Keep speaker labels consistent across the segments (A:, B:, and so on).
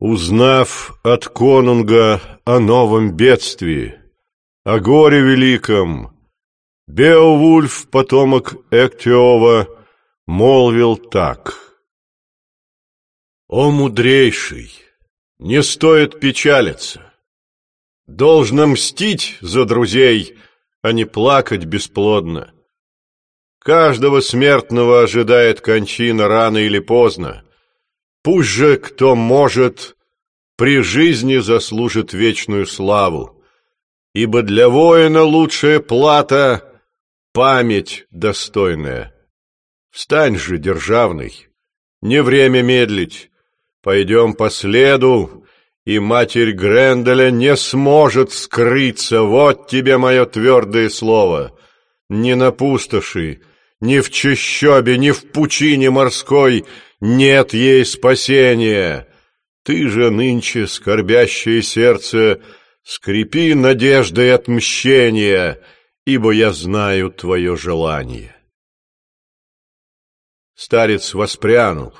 A: Узнав от конунга о новом бедствии, о горе великом, Беовульф, потомок Эктиова, молвил так. «О мудрейший, не стоит печалиться. Должно мстить за друзей, а не плакать бесплодно. Каждого смертного ожидает кончина рано или поздно. Пусть же, кто может, при жизни заслужит вечную славу, ибо для воина лучшая плата — память достойная. Встань же, державный, не время медлить, пойдем по следу, и матерь Гренделя не сможет скрыться, вот тебе мое твердое слово. Не на пустоши, ни в чащобе, ни в пучине морской — нет ей спасения. Ты же нынче, скорбящее сердце, скрипи надеждой отмщения, ибо я знаю твое желание. Старец воспрянул.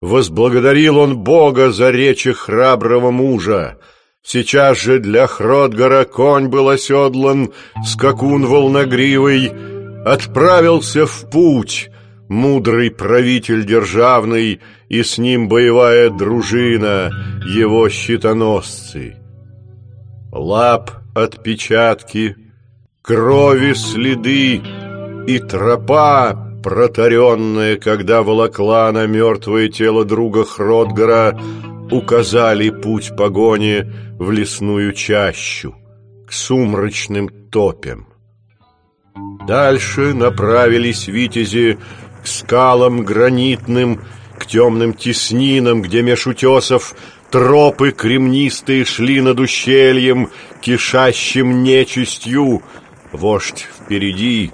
A: Возблагодарил он Бога за речи храброго мужа. Сейчас же для Хродгара конь был оседлан, скакун волногривый, отправился в путь, мудрый правитель державный, и с ним боевая дружина, его щитоносцы. Лап отпечатки, крови следы и тропа, протаренная, когда волокла на мертвое тело друга Хродгара, указали путь погони в лесную чащу, к сумрачным топям. Дальше направились витязи к скалам гранитным, к темным теснинам, где меж утесов тропы кремнистые шли над ущельем, кишащим нечистью. Вождь впереди,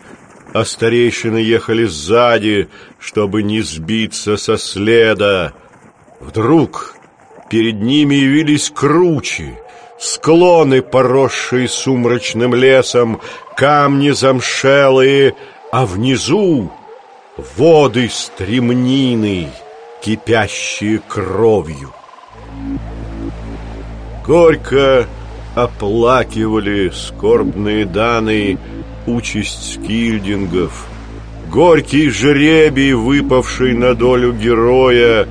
A: а старейшины ехали сзади, чтобы не сбиться со следа. Вдруг перед ними явились кручи, склоны, поросшие сумрачным лесом, камни замшелые, а внизу воды стремнины, кипящие кровью. Горько оплакивали скорбные данные участь скильдингов, горький жребий, выпавший на долю героя,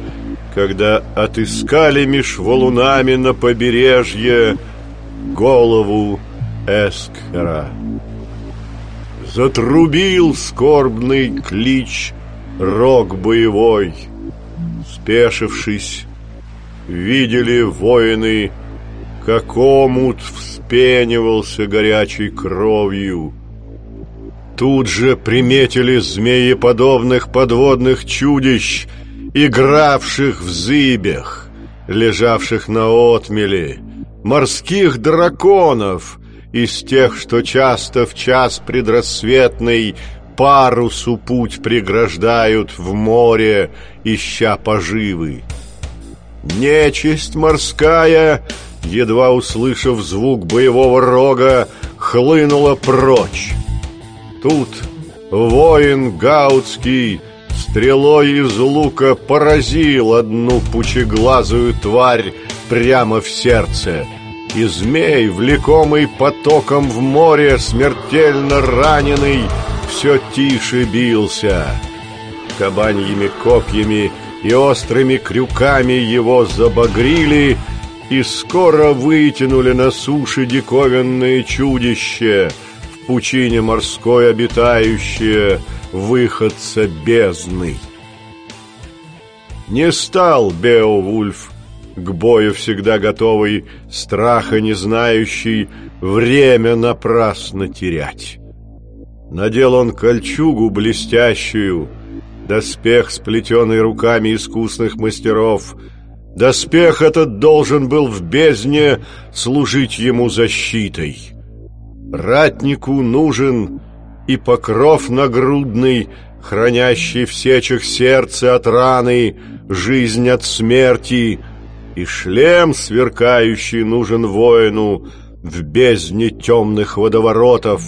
A: когда отыскали меж валунами на побережье голову Эскера. Затрубил скорбный клич рог боевой. Спешившись, видели воины, как омут вспенивался горячей кровью. Тут же приметили змееподобных подводных чудищ, игравших в зыбях, лежавших на отмеле, морских драконов — из тех, что часто в час предрассветный парусу путь преграждают в море, ища поживы. Нечисть морская, едва услышав звук боевого рога, хлынула прочь. Тут воин гаутский стрелой из лука поразил одну пучеглазую тварь прямо в сердце — и змей, влекомый потоком в море, смертельно раненый, все тише бился. Кабаньими копьями и острыми крюками его забагрили и скоро вытянули на суше диковинное чудище, в пучине морской обитающее, выходца бездны. Не стал Беовульф к бою всегда готовый, страха не знающий, время напрасно терять. Надел он кольчугу блестящую, доспех, сплетенный руками искусных мастеров. Доспех этот должен был в бездне служить ему защитой. Ратнику нужен и покров нагрудный, хранящий в сечах сердце от раны, жизнь от смерти — и шлем сверкающий нужен воину в бездне темных водоворотов,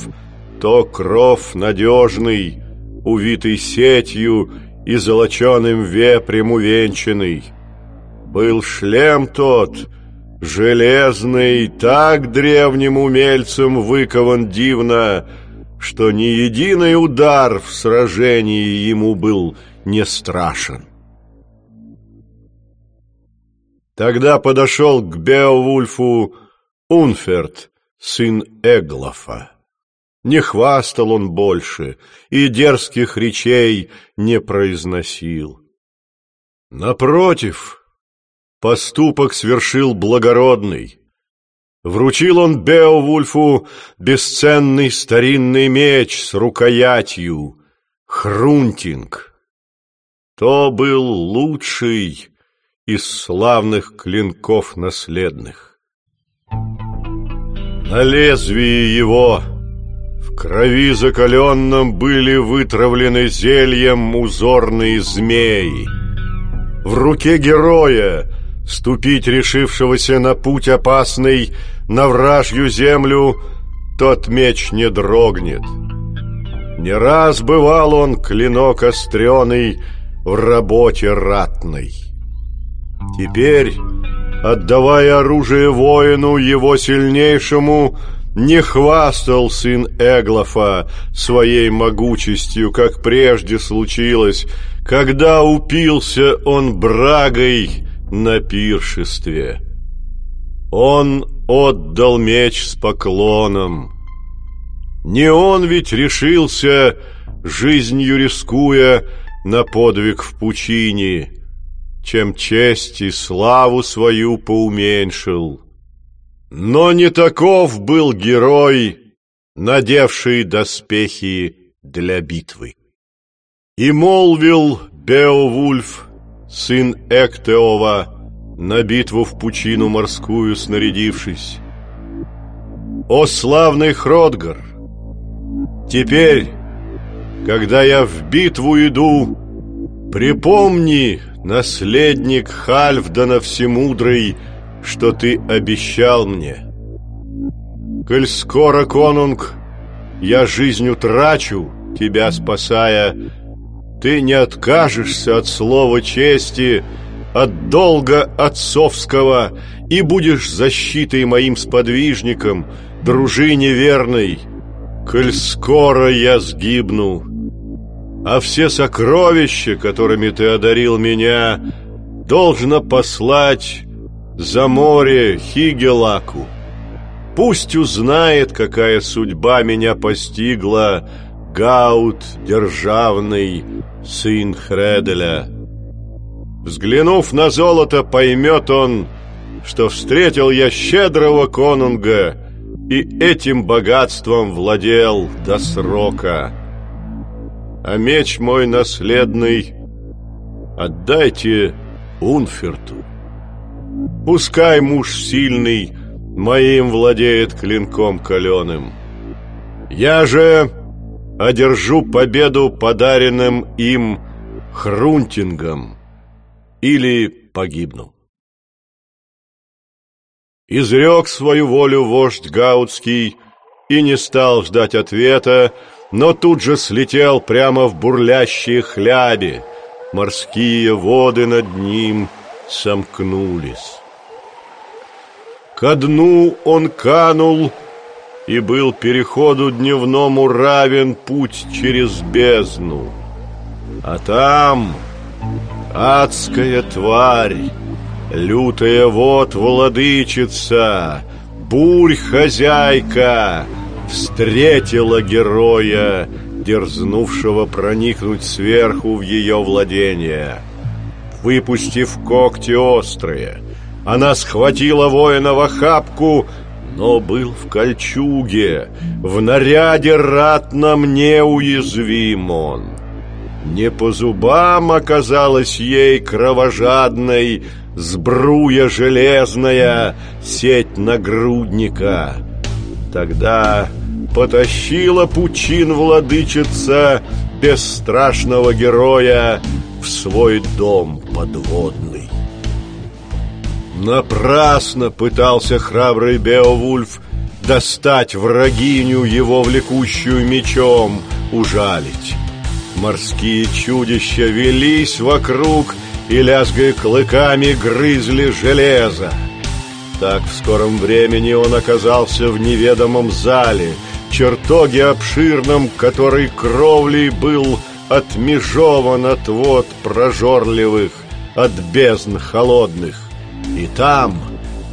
A: то кров надежный, увитый сетью и золоченым вепрем увенчанный. Был шлем тот, железный, так древним умельцем выкован дивно, что ни единый удар в сражении ему был не страшен. Тогда подошел к Беовульфу Унферт, сын Эглофа. Не хвастал он больше и дерзких речей не произносил. Напротив, поступок свершил благородный. Вручил он Беовульфу бесценный старинный меч с рукоятью, Хрунтинг. То был лучший из славных клинков наследных. На лезвии его в крови закаленном были вытравлены зельем узорные змеи. В руке героя, ступить решившегося на путь опасный, на вражью землю, тот меч не дрогнет. Не раз бывал он клинок остреный в работе ратной. Теперь, отдавая оружие воину, его сильнейшему, не хвастал сын Эглофа своей могучестью, как прежде случилось, когда упился он брагой на пиршестве. Он отдал меч с поклоном. Не он ведь решился, жизнью рискуя, на подвиг в пучине, чем честь и славу свою поуменьшил. Но не таков был герой, надевший доспехи для битвы. И молвил Беовульф, сын Эктеова, на битву в пучину морскую снарядившись. «О славный Хродгар! Теперь, когда я в битву иду, припомни, наследник Хальфдана Всемудрый, что ты обещал мне. Коль скоро, конунг, я жизнь утрачу, тебя спасая, ты не откажешься от слова чести, от долга отцовского и будешь защитой моим сподвижником, дружине верной, коль скоро я сгибну. А все сокровища, которыми ты одарил меня, должно послать за море Хигелаку. Пусть узнает, какая судьба меня постигла Гаут державный, сын Хределя. Взглянув на золото, поймет он, что встретил я щедрого конунга и этим богатством владел до срока. А меч мой наследный отдайте Унферту. Пускай муж сильный моим владеет клинком каленым. Я же одержу победу подаренным им Хрунтингом или погибну. Изрек свою волю вождь Гаутский и не стал ждать ответа, но тут же слетел прямо в бурлящие хляби. Морские воды над ним сомкнулись. Ко дну он канул, и был переходу дневному равен путь через бездну. А там адская тварь, лютая вот владычица, бурь хозяйка, встретила героя, дерзнувшего проникнуть сверху в ее владение. Выпустив когти острые, она схватила воина в охапку, но был в кольчуге, в наряде ратном неуязвим он. Не по зубам оказалась ей кровожадной Сбруя железная, сеть нагрудника. Тогда потащила пучин владычица Бесстрашного героя в свой дом подводный. Напрасно пытался храбрый Беовульф достать врагиню его влекущую мечом, ужалить. Морские чудища велись вокруг и, лязгая клыками, грызли железо. Так в скором времени он оказался в неведомом зале, чертоге обширном, который кровлей был отмежован от вод прожорливых, от бездн холодных. И там,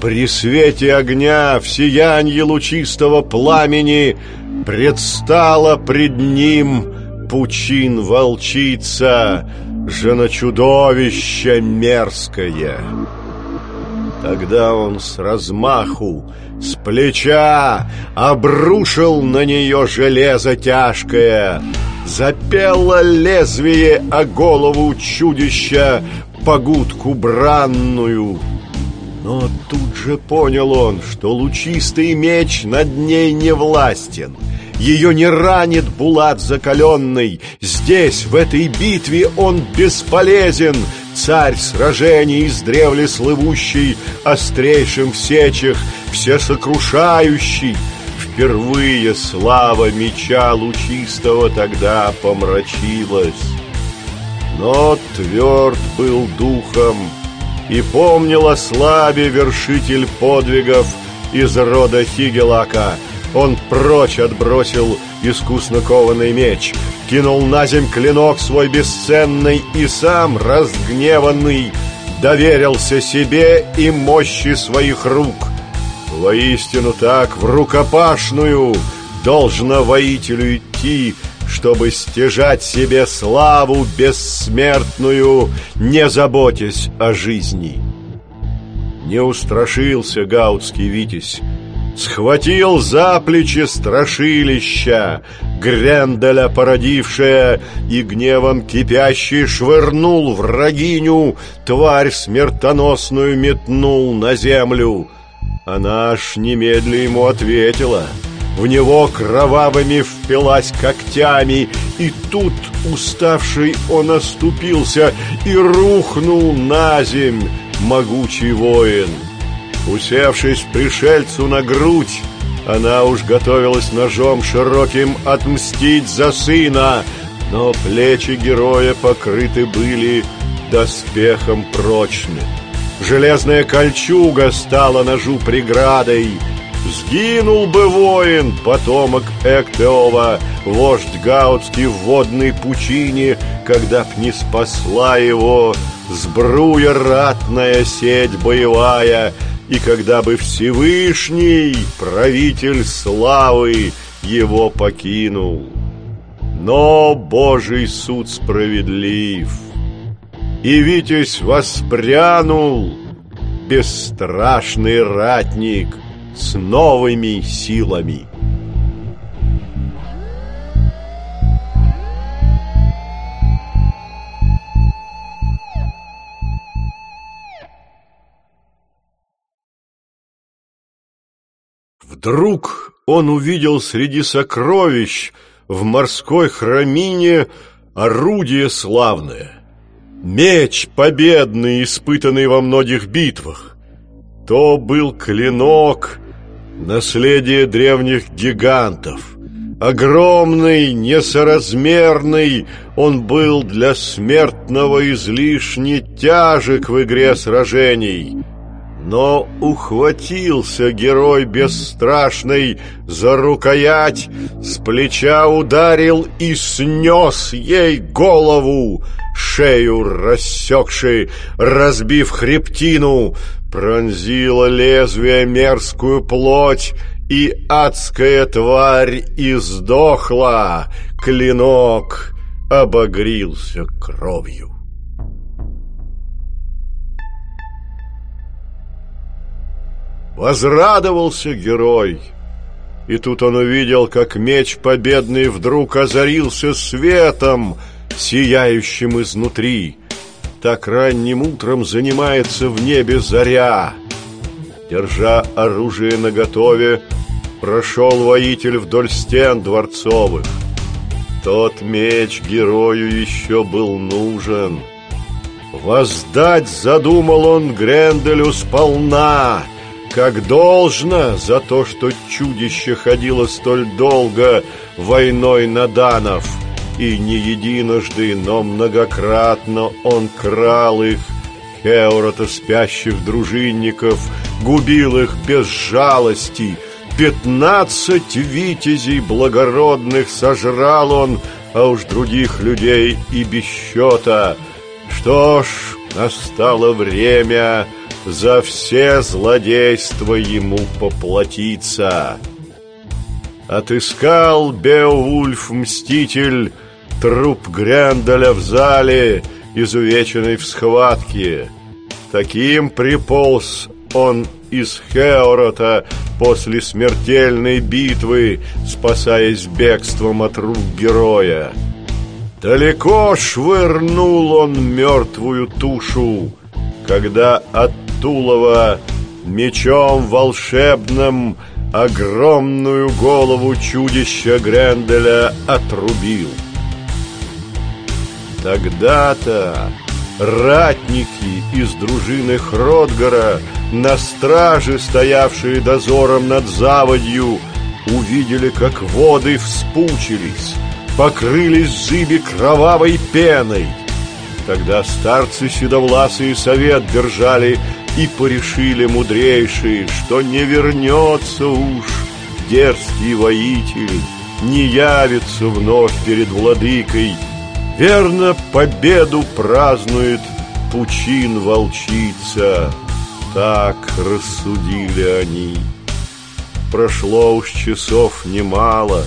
A: при свете огня, в сиянье лучистого пламени, предстала пред ним пучин волчица, жена-чудовище мерзкое. Тогда он с размаху, с плеча обрушил на нее железо тяжкое, запело лезвие о голову чудища погудку бранную. Но тут же понял он, что лучистый меч над ней не властен — ее не ранит Булат закаленный. Здесь, в этой битве, он бесполезен Царь сражений издревле слывущий Острейшим в сечах, всесокрушающий. Впервые слава меча лучистого тогда помрачилась. Но тверд был духом И помнил о славе вершитель подвигов Из рода Хигелака — он прочь отбросил искусно кованный меч, кинул на земь клинок свой бесценный и сам, разгневанный, доверился себе и мощи своих рук. Воистину так, в рукопашную должно воителю идти, чтобы стяжать себе славу бессмертную, не заботясь о жизни. Не устрашился гаутский витязь, Схватил за плечи страшилища, Гренделя породившая, И гневом кипящий швырнул врагиню, Тварь смертоносную метнул на землю. Она аж немедля ему ответила — в него кровавыми впилась когтями, и тут, уставший, он оступился и рухнул на земь, могучий воин. Усевшись пришельцу на грудь, она уж готовилась ножом широким отмстить за сына, но плечи героя покрыты были доспехом прочным. Железная кольчуга стала ножу преградой. Сгинул бы воин, потомок Эктеова, вождь Гаутский в водной пучине, когда б не спасла его сбруя ратная сеть боевая — и когда бы Всевышний, правитель славы, его покинул. Но Божий суд справедлив, и Витязь воспрянул, бесстрашный ратник с новыми силами. Вдруг он увидел среди сокровищ в морской храмине орудие славное. Меч победный, испытанный во многих битвах. То был клинок, наследие древних гигантов. Огромный, несоразмерный, он был для смертного излишне тяжек в игре сражений — но ухватился герой бесстрашный за рукоять, с плеча ударил и снес ей голову, шею рассекший, разбив хребтину, пронзило лезвие мерзкую плоть, и адская тварь издохла, клинок обогрился кровью. Возрадовался герой. И тут он увидел, как меч победный вдруг озарился светом, сияющим изнутри. Так ранним утром занимается в небе заря. Держа оружие наготове, прошел воитель вдоль стен дворцовых. Тот меч герою еще был нужен. Воздать задумал он Гренделю сполна — как должно за то, что чудище ходило столь долго войной на данов. и не единожды, но многократно он крал их, Хеорота спящих дружинников, губил их без жалости. Пятнадцать витязей благородных сожрал он, а уж других людей и без счета. Что ж, настало время за все злодейства ему поплатиться. Отыскал Беовульф-мститель труп Гренделя в зале, изувеченный в схватке. Таким приполз он из Хеорота после смертельной битвы, спасаясь бегством от рук героя. Далеко швырнул он мертвую тушу, когда от Тулова мечом волшебным огромную голову чудища Гренделя отрубил. Тогда-то ратники из дружины Хродгара, на страже, стоявшие дозором над заводью, увидели, как воды вспучились, покрылись зыби кровавой пеной. Тогда старцы седовласые совет держали и порешили мудрейшие, что не вернется уж дерзкий воитель, не явится вновь перед владыкой. Верно, победу празднует пучин волчица. Так рассудили они. Прошло уж часов немало,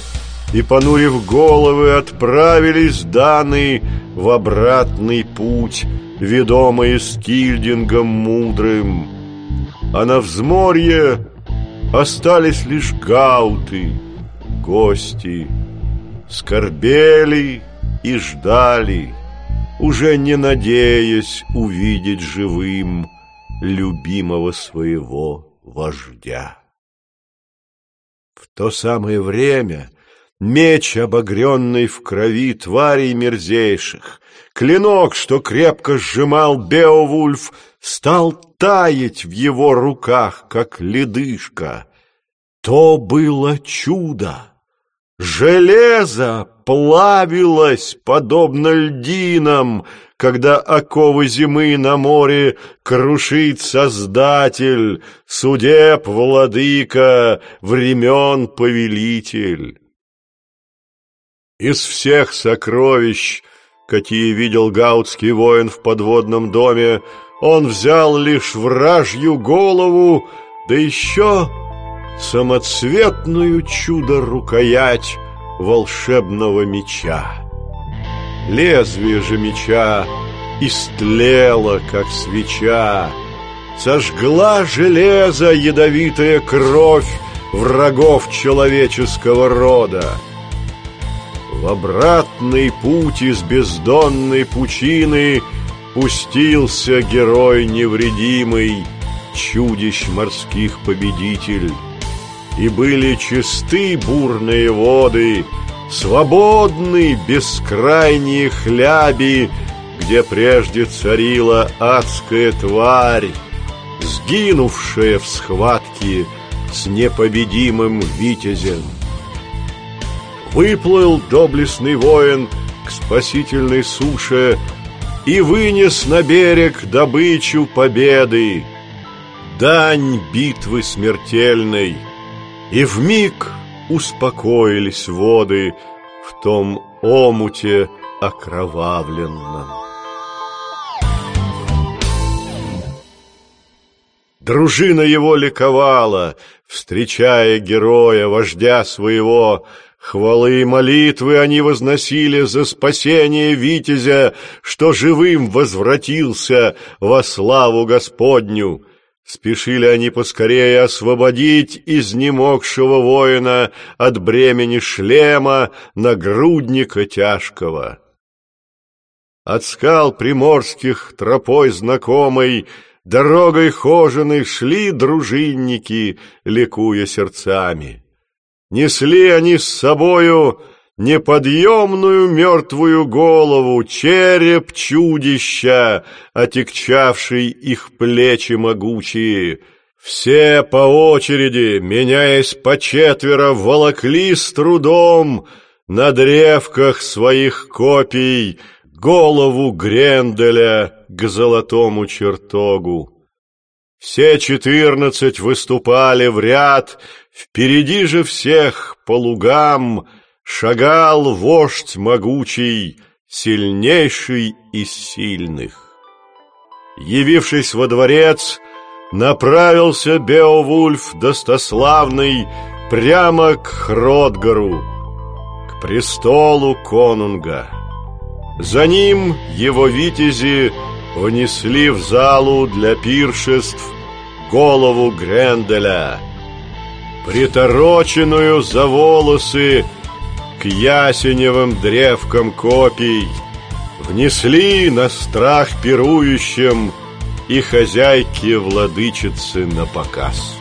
A: и, понурив головы, отправились данные в обратный путь, ведомые Скильдингом мудрым. А на взморье остались лишь гауты, гости, скорбели и ждали, уже не надеясь увидеть живым любимого своего вождя. В то самое время меч, обогренный в крови тварей мерзейших, клинок, что крепко сжимал Беовульф, стал таять в его руках, как ледышка. То было чудо! Железо плавилось, подобно льдинам, когда оковы зимы на море крушит Создатель, судеб владыка, времен повелитель. Из всех сокровищ, какие видел гаутский воин в подводном доме, он взял лишь вражью голову, да еще самоцветную чудо-рукоять волшебного меча. Лезвие же меча истлело, как свеча, сожгла железо ядовитая кровь врагов человеческого рода. В обратный путь из бездонной пучины Пустился герой невредимый, Чудищ морских победитель. И были чисты бурные воды, Свободны бескрайние хляби, Где прежде царила адская тварь, Сгинувшая в схватке с непобедимым витязем. Выплыл доблестный воин к спасительной суше И вынес на берег добычу победы, Дань битвы смертельной, И вмиг успокоились воды В том омуте окровавленном. Дружина его ликовала, встречая героя, вождя своего, Хвалы и молитвы они возносили за спасение Витязя, что живым возвратился во славу Господню. Спешили они поскорее освободить изнемогшего воина от бремени шлема, нагрудника тяжкого. От скал приморских тропой знакомой Дорогой хоженой шли дружинники, ликуя сердцами. Несли они с собою неподъемную мертвую голову, череп чудища, отягчавший их плечи могучие. Все по очереди, меняясь по четверо, волокли с трудом на древках своих копий голову Гренделя к золотому чертогу. Все четырнадцать выступали в ряд, впереди же всех по лугам шагал вождь могучий, сильнейший из сильных. Явившись во дворец, направился Беовульф достославный прямо к Хродгару, к престолу конунга. За ним его витязи унесли в залу для пиршеств голову Гренделя, притороченную за волосы к ясеневым древкам копий, внесли на страх пирующим и хозяйки-владычицы на показ.